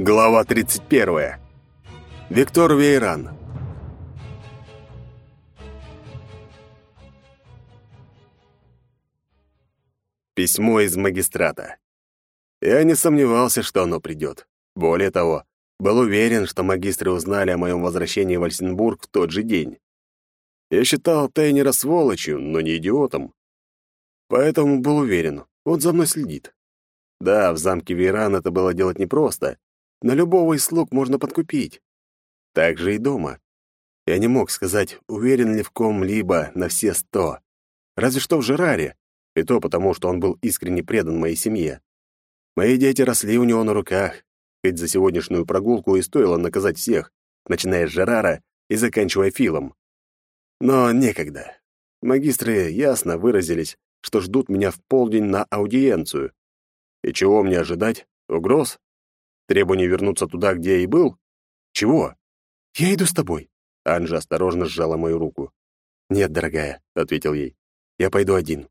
Глава 31. Виктор Вейран. Письмо из магистрата. Я не сомневался, что оно придет. Более того, был уверен, что магистры узнали о моем возвращении в Альсенбург в тот же день. Я считал Тейнера сволочью, но не идиотом. Поэтому был уверен, он за мной следит. Да, в замке Вейран это было делать непросто, на любого из слуг можно подкупить. Так же и дома. Я не мог сказать, уверен ли в ком-либо на все сто. Разве что в Жераре, и то потому, что он был искренне предан моей семье. Мои дети росли у него на руках, хоть за сегодняшнюю прогулку и стоило наказать всех, начиная с Жерара и заканчивая Филом. Но некогда. Магистры ясно выразились, что ждут меня в полдень на аудиенцию. И чего мне ожидать? Угроз? Требование вернуться туда, где я и был? Чего? Я иду с тобой. Анжа осторожно сжала мою руку. Нет, дорогая, ответил ей. Я пойду один.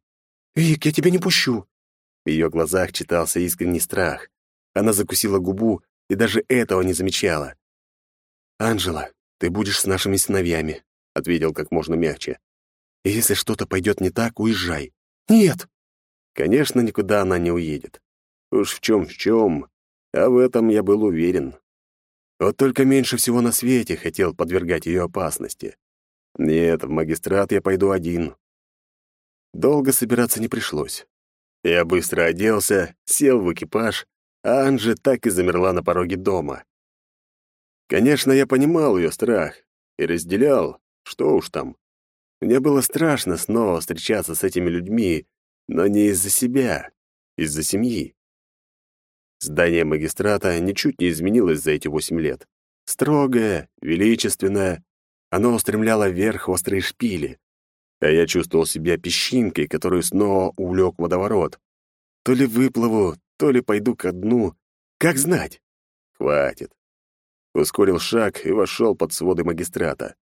Вик, я тебя не пущу. В ее глазах читался искренний страх. Она закусила губу и даже этого не замечала. Анжела, ты будешь с нашими сыновьями, ответил как можно мягче. И если что-то пойдет не так, уезжай. Нет. Конечно, никуда она не уедет. Уж в чем в чем, а в этом я был уверен. Вот только меньше всего на свете хотел подвергать ее опасности. Нет, в магистрат я пойду один. Долго собираться не пришлось. Я быстро оделся, сел в экипаж, а Анжи так и замерла на пороге дома. Конечно, я понимал ее страх и разделял, что уж там. Мне было страшно снова встречаться с этими людьми, но не из-за себя, из-за семьи. Здание магистрата ничуть не изменилось за эти восемь лет. Строгое, величественное, оно устремляло вверх острые шпили. А я чувствовал себя песчинкой, которую снова увлек водоворот. То ли выплыву, то ли пойду ко дну. Как знать? Хватит. Ускорил шаг и вошел под своды магистрата.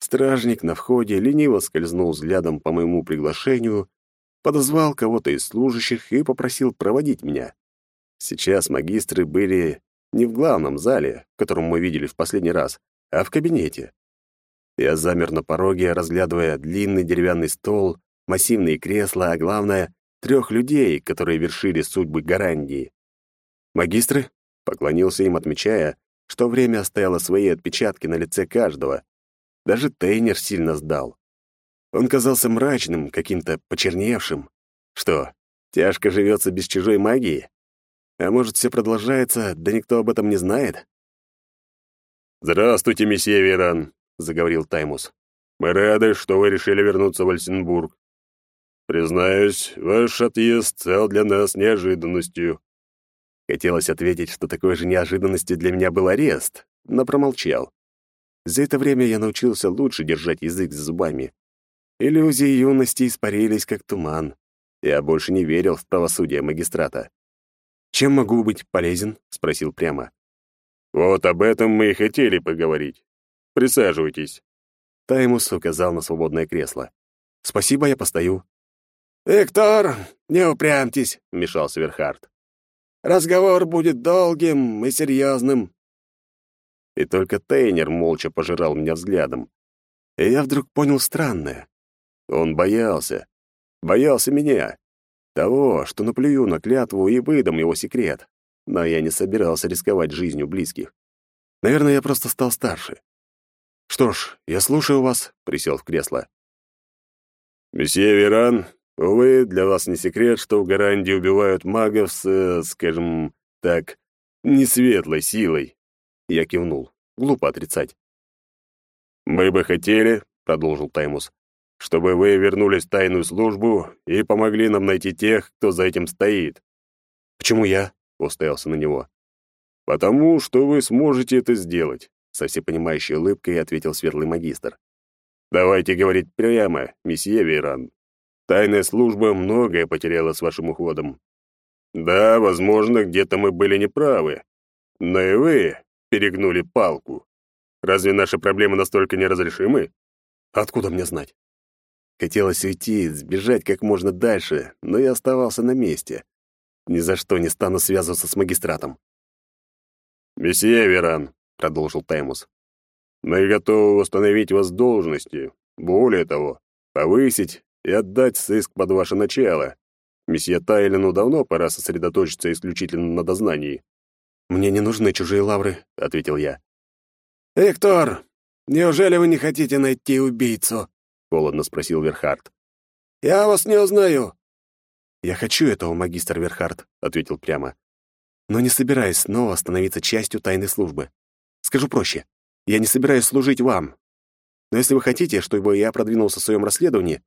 Стражник на входе лениво скользнул взглядом по моему приглашению, подозвал кого-то из служащих и попросил проводить меня. Сейчас магистры были не в главном зале, в котором мы видели в последний раз, а в кабинете. Я замер на пороге, разглядывая длинный деревянный стол, массивные кресла, а главное — трех людей, которые вершили судьбы Гарандии. «Магистры?» — поклонился им, отмечая, что время оставило свои отпечатки на лице каждого. Даже Тейнер сильно сдал. Он казался мрачным, каким-то почерневшим. Что, тяжко живется без чужой магии? А может, все продолжается, да никто об этом не знает? «Здравствуйте, месье Веран», — заговорил Таймус. «Мы рады, что вы решили вернуться в Альсенбург. Признаюсь, ваш отъезд стал для нас неожиданностью». Хотелось ответить, что такой же неожиданностью для меня был арест, но промолчал. За это время я научился лучше держать язык за зубами. Иллюзии юности испарились, как туман. Я больше не верил в правосудие магистрата. «Чем могу быть полезен?» — спросил прямо. «Вот об этом мы и хотели поговорить. Присаживайтесь». Таймус указал на свободное кресло. «Спасибо, я постою». «Виктор, не упрямьтесь», — вмешался Верхард. «Разговор будет долгим и серьезным». И только Тейнер молча пожирал меня взглядом. И я вдруг понял странное. Он боялся. Боялся меня. Того, что наплюю на клятву и выдам его секрет. Но я не собирался рисковать жизнью близких. Наверное, я просто стал старше. «Что ж, я слушаю вас», — присел в кресло. «Месье Веран, увы, для вас не секрет, что в Гаранде убивают магов с, э, скажем так, несветлой силой». Я кивнул. Глупо отрицать. «Мы бы хотели», — продолжил Таймус, чтобы вы вернулись в тайную службу и помогли нам найти тех, кто за этим стоит». «Почему я?» — уставился на него. «Потому что вы сможете это сделать», — со всепонимающей улыбкой ответил светлый магистр. «Давайте говорить прямо, месье Вейран. Тайная служба многое потеряла с вашим уходом. Да, возможно, где-то мы были неправы, но и вы перегнули палку. Разве наши проблемы настолько неразрешимы? Откуда мне знать? Хотелось уйти, сбежать как можно дальше, но я оставался на месте. Ни за что не стану связываться с магистратом. «Месье Веран», — продолжил Таймус, — «мы готовы восстановить вас в должности. Более того, повысить и отдать сыск под ваше начало. Месье Тайлену давно пора сосредоточиться исключительно на дознании». «Мне не нужны чужие лавры», — ответил я. «Виктор, неужели вы не хотите найти убийцу?» — холодно спросил Верхард. «Я вас не узнаю». «Я хочу этого, магистр Верхард», — ответил прямо. «Но не собираюсь снова становиться частью тайной службы. Скажу проще, я не собираюсь служить вам. Но если вы хотите, чтобы я продвинулся в своем расследовании,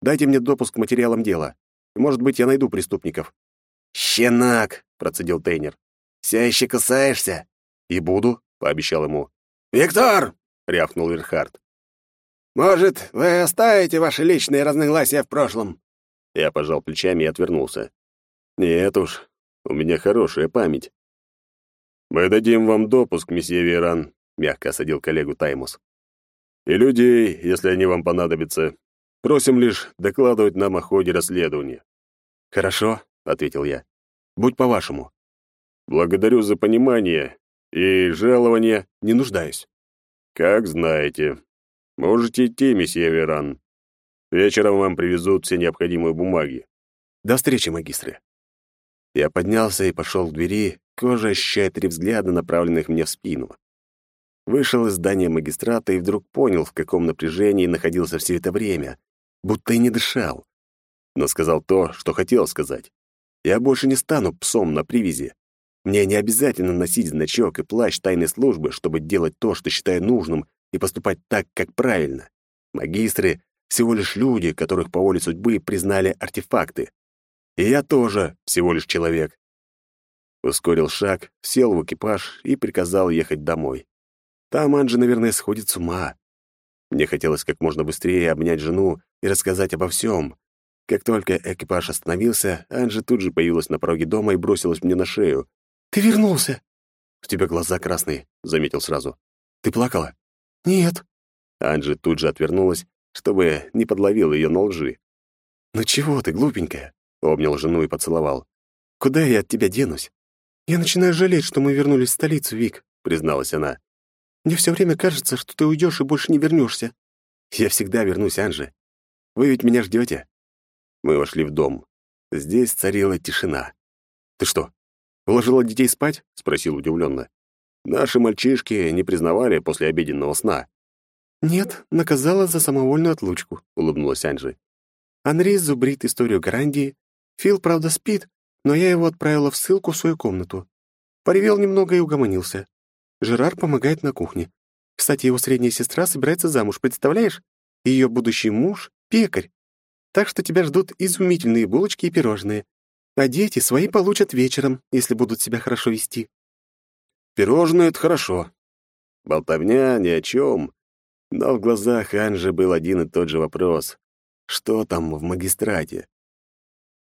дайте мне допуск к материалам дела. И, может быть, я найду преступников». «Щенок!» — процедил Тейнер. «Все еще кусаешься?» «И буду», — пообещал ему. «Виктор!» — рявкнул Верхард. «Может, вы оставите ваши личные разногласия в прошлом?» Я пожал плечами и отвернулся. «Нет уж, у меня хорошая память». «Мы дадим вам допуск, месье Веран», — мягко осадил коллегу Таймус. «И людей, если они вам понадобятся. Просим лишь докладывать нам о ходе расследования». «Хорошо», — ответил я. «Будь по-вашему». «Благодарю за понимание и жалование не нуждаюсь». «Как знаете. Можете идти, месье Веран. Вечером вам привезут все необходимые бумаги». «До встречи, магистры». Я поднялся и пошел к двери, кожа ощущая три взгляда, направленных мне в спину. Вышел из здания магистрата и вдруг понял, в каком напряжении находился все это время, будто и не дышал. Но сказал то, что хотел сказать. Я больше не стану псом на привязи. Мне не обязательно носить значок и плащ тайной службы, чтобы делать то, что считаю нужным, и поступать так, как правильно. Магистры — всего лишь люди, которых по воле судьбы признали артефакты. И я тоже всего лишь человек. Ускорил шаг, сел в экипаж и приказал ехать домой. Там Анжи, наверное, сходит с ума. Мне хотелось как можно быстрее обнять жену и рассказать обо всем. Как только экипаж остановился, Анжи тут же появилась на пороге дома и бросилась мне на шею. «Ты вернулся!» «У тебя глаза красные», — заметил сразу. «Ты плакала?» «Нет». Анжи тут же отвернулась, чтобы не подловил ее на лжи. «Ну чего ты, глупенькая?» — обнял жену и поцеловал. «Куда я от тебя денусь?» «Я начинаю жалеть, что мы вернулись в столицу, Вик», — призналась она. «Мне все время кажется, что ты уйдешь и больше не вернешься». «Я всегда вернусь, Анжи. Вы ведь меня ждете?» Мы вошли в дом. Здесь царила тишина. «Ты что, Уложила детей спать?» — спросил удивленно. Наши мальчишки не признавали после обеденного сна. «Нет, наказала за самовольную отлучку», — улыбнулась Анжи. «Анри зубрит историю Гарандии. Фил, правда, спит, но я его отправила в ссылку в свою комнату. Поревел немного и угомонился. Жерар помогает на кухне. Кстати, его средняя сестра собирается замуж, представляешь? Ее будущий муж — пекарь. Так что тебя ждут изумительные булочки и пирожные. А дети свои получат вечером, если будут себя хорошо вести. Пирожные — это хорошо. Болтовня ни о чем. Но в глазах Анжи был один и тот же вопрос. Что там в магистрате?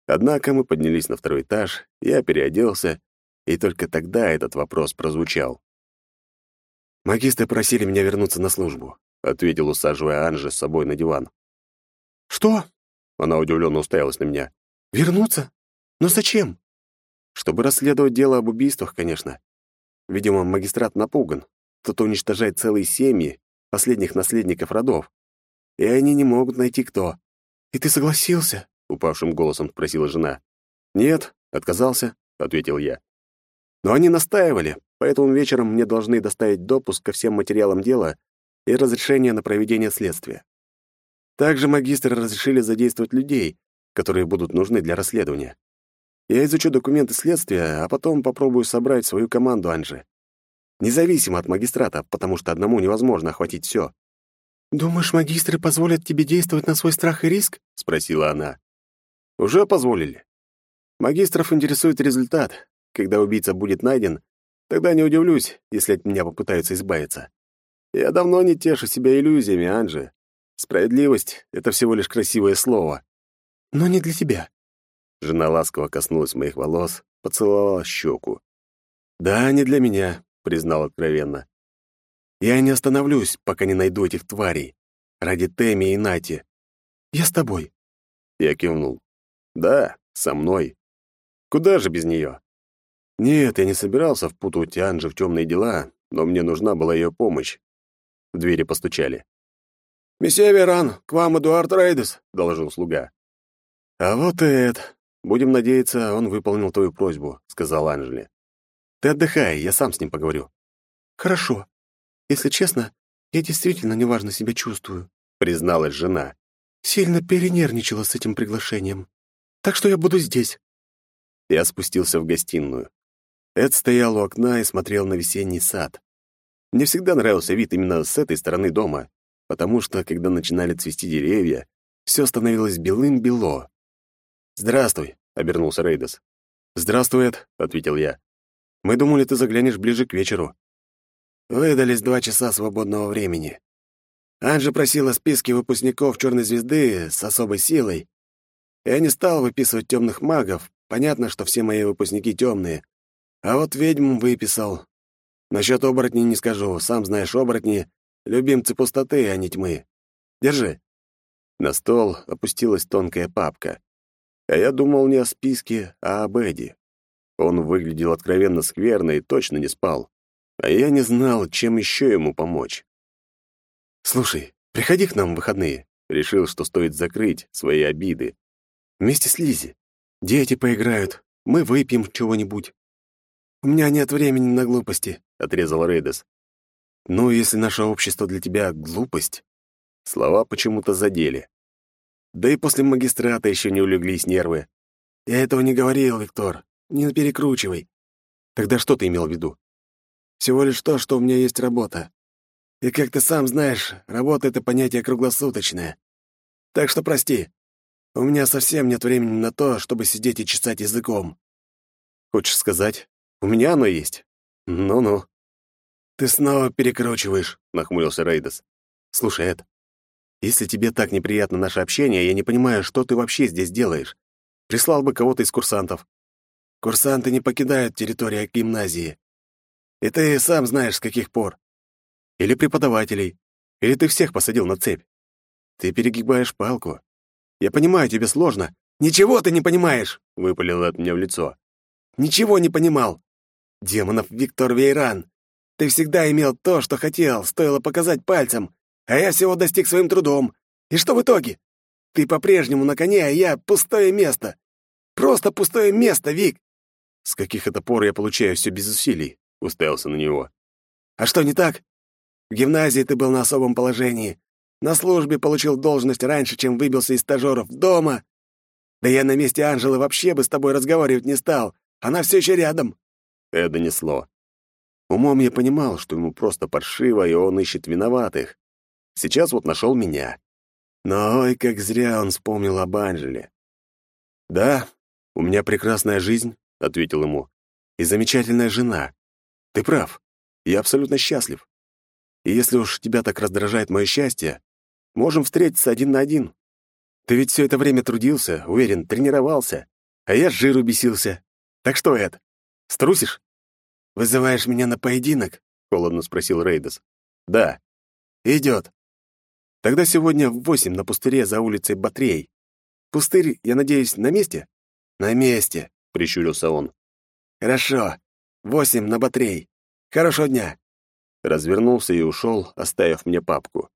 Однако мы поднялись на второй этаж, я переоделся, и только тогда этот вопрос прозвучал. «Магистры просили меня вернуться на службу», — ответил, усаживая Анжи с собой на диван. «Что?» — она удивленно уставилась на меня. «Вернуться? Но зачем? Чтобы расследовать дело об убийствах, конечно. Видимо, магистрат напуган. Кто-то уничтожает целые семьи, последних наследников родов. И они не могут найти кто. «И ты согласился?» — упавшим голосом спросила жена. «Нет, отказался», — ответил я. «Но они настаивали, поэтому вечером мне должны доставить допуск ко всем материалам дела и разрешение на проведение следствия. Также магистры разрешили задействовать людей, которые будут нужны для расследования. Я изучу документы следствия, а потом попробую собрать свою команду Анжи. Независимо от магистрата, потому что одному невозможно охватить все. «Думаешь, магистры позволят тебе действовать на свой страх и риск?» — спросила она. «Уже позволили. Магистров интересует результат. Когда убийца будет найден, тогда не удивлюсь, если от меня попытаются избавиться. Я давно не тешу себя иллюзиями, Анжи. Справедливость — это всего лишь красивое слово. Но не для тебя. Жена ласково коснулась моих волос, поцеловала щеку. «Да, не для меня», — признал откровенно. «Я не остановлюсь, пока не найду этих тварей. Ради Теми и Нати. Я с тобой». Я кивнул. «Да, со мной. Куда же без нее?» Нет, я не собирался впутывать Анжи в темные дела, но мне нужна была ее помощь. В двери постучали. «Месье Веран, к вам Эдуард Рейдес», — доложил слуга. «А вот и Эд. Будем надеяться, он выполнил твою просьбу», — сказал Анжели. «Ты отдыхай, я сам с ним поговорю». «Хорошо. Если честно, я действительно неважно себя чувствую», — призналась жена. «Сильно перенервничала с этим приглашением. Так что я буду здесь». Я спустился в гостиную. Эд стоял у окна и смотрел на весенний сад. Мне всегда нравился вид именно с этой стороны дома, потому что, когда начинали цвести деревья, все становилось белым-бело. «Здравствуй», — обернулся Рейдес. «Здравствуй, Эд», — ответил я. «Мы думали, ты заглянешь ближе к вечеру». Выдались два часа свободного времени. Анжа просила списки выпускников «Черной звезды» с особой силой. Я не стал выписывать темных магов. Понятно, что все мои выпускники темные. А вот ведьм выписал. Насчет оборотней не скажу. Сам знаешь, оборотни — любимцы пустоты, а не тьмы. Держи». На стол опустилась тонкая папка. А я думал не о списке, а об Эдди. Он выглядел откровенно скверно и точно не спал. А я не знал, чем еще ему помочь. «Слушай, приходи к нам в выходные». Решил, что стоит закрыть свои обиды. Вместе с Лизи. Дети поиграют, мы выпьем чего-нибудь. «У меня нет времени на глупости», — отрезал Рейдес. «Ну, если наше общество для тебя — глупость...» Слова почему-то задели. Да и после магистрата еще не улеглись нервы. «Я этого не говорил, Виктор. Не перекручивай». «Тогда что ты имел в виду?» «Всего лишь то, что у меня есть работа. И, как ты сам знаешь, работа — это понятие круглосуточное. Так что прости. У меня совсем нет времени на то, чтобы сидеть и чесать языком». «Хочешь сказать, у меня оно есть?» «Ну-ну». «Ты снова перекручиваешь», — нахмурился Рейдес. «Слушай, Эд, если тебе так неприятно наше общение, я не понимаю, что ты вообще здесь делаешь. Прислал бы кого-то из курсантов». «Курсанты не покидают территорию гимназии. И ты сам знаешь, с каких пор. Или преподавателей. Или ты всех посадил на цепь. Ты перегибаешь палку. Я понимаю, тебе сложно. Ничего ты не понимаешь, выпалил от меня в лицо. Ничего не понимал. Демонов Виктор Вейран. Ты всегда имел то, что хотел, стоило показать пальцем, а я всего достиг своим трудом. И что в итоге? Ты по-прежнему на коне, а я пустое место. Просто пустое место, Вик. С каких это пор я получаю все без усилий? Уставился на него. А что не так? В гимназии ты был на особом положении. На службе получил должность раньше, чем выбился из стажеров. Дома. Да я на месте Анжелы вообще бы с тобой разговаривать не стал. Она все еще рядом. Это несло. Умом я понимал, что ему просто паршиво, и он ищет виноватых. Сейчас вот нашел меня. Но ой, как зря он вспомнил об Анжеле. «Да, у меня прекрасная жизнь», — ответил ему, — «и замечательная жена. Ты прав, я абсолютно счастлив. И если уж тебя так раздражает мое счастье, можем встретиться один на один. Ты ведь все это время трудился, уверен, тренировался, а я с жиру бесился. Так что, Эд, струсишь?» «Вызываешь меня на поединок?» — холодно спросил Рейдес. «Да». «Идет. Тогда сегодня в восемь на пустыре за улицей Батрей. Пустырь, я надеюсь, на месте?» «На месте», — прищурился он. «Хорошо. Восемь на Батрей. Хорошего дня» развернулся и ушел, оставив мне папку.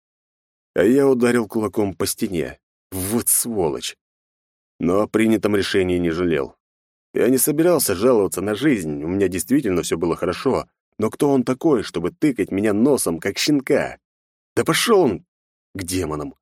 А я ударил кулаком по стене. Вот сволочь. Но о принятом решении не жалел. Я не собирался жаловаться на жизнь, у меня действительно все было хорошо, но кто он такой, чтобы тыкать меня носом, как щенка? Да пошел он к демонам!